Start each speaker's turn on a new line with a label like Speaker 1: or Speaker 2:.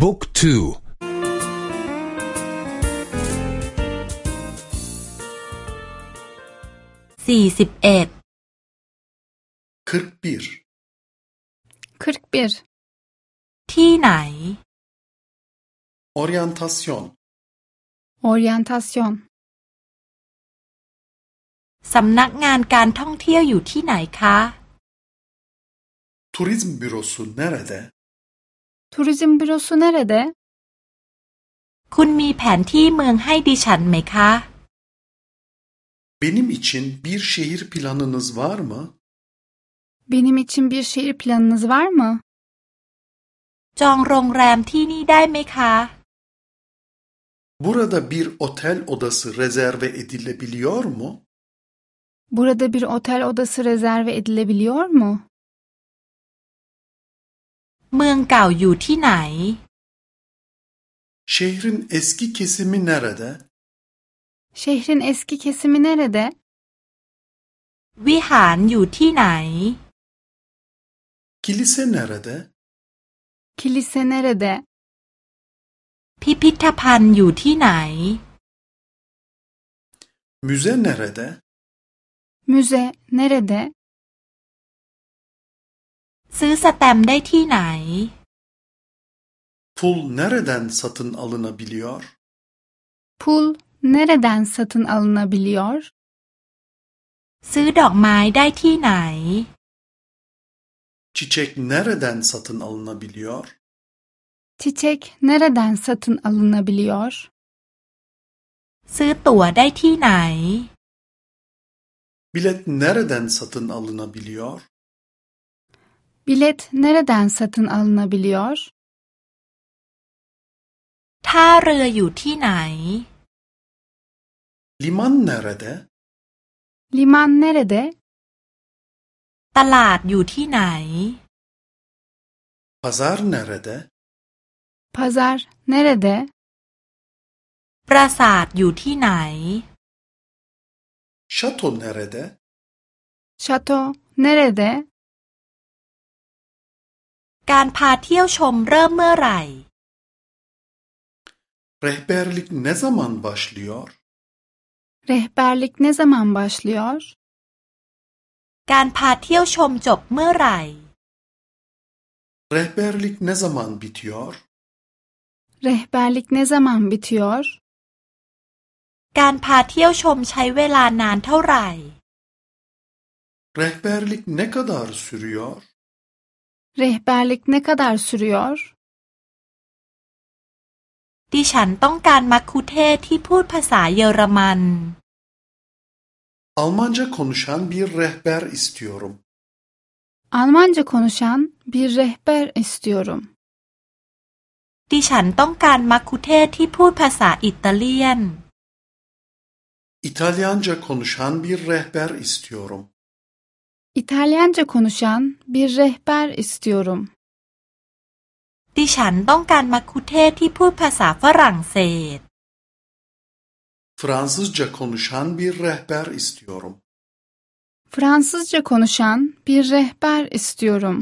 Speaker 1: บุ๊กทู
Speaker 2: สี่สิบเอ็ด
Speaker 3: 41
Speaker 4: 41
Speaker 2: ที่ไหน
Speaker 3: Oryantasyon
Speaker 4: Oryantasyon
Speaker 2: สำนักงานการท่องเที่ยวอยู่ที่ไหนคะ
Speaker 3: Turizm bürosu nerede?
Speaker 4: Turizm bürosu nerede?
Speaker 2: คุณมีแผนที่เมืองให้ดิฉันไหมคะ
Speaker 3: Benim için bir şehir planınız var mı?
Speaker 4: Benim için bir şehir planınız var mı?
Speaker 2: จองโรงแรมที่นี่ได้ไหมคะ
Speaker 3: Burada bir otel odası rezerve edilebiliyor mu?
Speaker 4: Burada bir otel odası rezerve edilebiliyor mu?
Speaker 2: เมืองเก่าอยู่ที่ไหน
Speaker 3: Şehrin eski kesimi nerede?
Speaker 4: Şehrin eski kesimi nerede?
Speaker 2: วิหารอยู่ที่ไหน
Speaker 3: Kilise nerede?
Speaker 4: Kilise nerede?
Speaker 2: พิพิธภัณฑ์อยู่ที่ไหน
Speaker 3: Müze nerede?
Speaker 4: Müze nerede?
Speaker 2: ซื้อสแตมป์ได้ที่ไหน
Speaker 3: Pul nereden satın alınabiliyor?
Speaker 4: Pul nereden satın alınabiliyor?
Speaker 2: ซื้อดอกไม้ได้ที่ไหน
Speaker 3: Çiçek nereden satın alınabiliyor?
Speaker 4: Çiçek nereden satın alınabiliyor?
Speaker 2: ซื้อตั๋วได้ที่ไหน
Speaker 3: Bilet nereden satın alınabiliyor?
Speaker 4: Bilet nereden satın alınabiliyor?
Speaker 2: ท่าเรืออยู่ที่ไหน
Speaker 3: Liman nerede?
Speaker 4: Liman nerede?
Speaker 2: ตลาดอยู่ที่ไหน
Speaker 3: Pazar nerede?
Speaker 4: Pazar nerede?
Speaker 2: ปราสาทอยู่ที่ไหน
Speaker 3: Şato nerede?
Speaker 4: Şato nerede?
Speaker 2: การพาเที่ยวชมเริ่มเมื่อไหร่
Speaker 3: Rehberlik ne zaman başlıyor?
Speaker 4: Rehberlik ne zaman başlıyor?
Speaker 2: การพาเที่ยวชมจบเมื่อไหร่
Speaker 3: Rehberlik ne zaman bitiyor?
Speaker 4: Rehberlik ne zaman bitiyor?
Speaker 2: การพาเที่ยวชมใช้เวลานานเท่าไหร่
Speaker 3: Rehberlik ne kadar sürüyor?
Speaker 4: Rehberlik ne kadar sürüyor?
Speaker 2: ดิฉันต้องการมัคคุเทศก์ที่พูดภาษาเยอรมัน
Speaker 3: Almanca konuşan bir rehber istiyorum.
Speaker 4: Almanca konuşan bir rehber istiyorum.
Speaker 2: ดิฉันต้องการมัคคุเทศก์ที่พูดภาษาอิตาเลียน
Speaker 3: İtalyanca konuşan bir rehber istiyorum.
Speaker 4: İtalyanca konuşan bir rehber istiyorum.
Speaker 2: ดิฉันต้องการมัคคุเทศก์ที่พูดภาษาฝรั่งเศส
Speaker 3: Fransızca konuşan bir rehber istiyorum.
Speaker 4: Fransızca konuşan bir rehber istiyorum.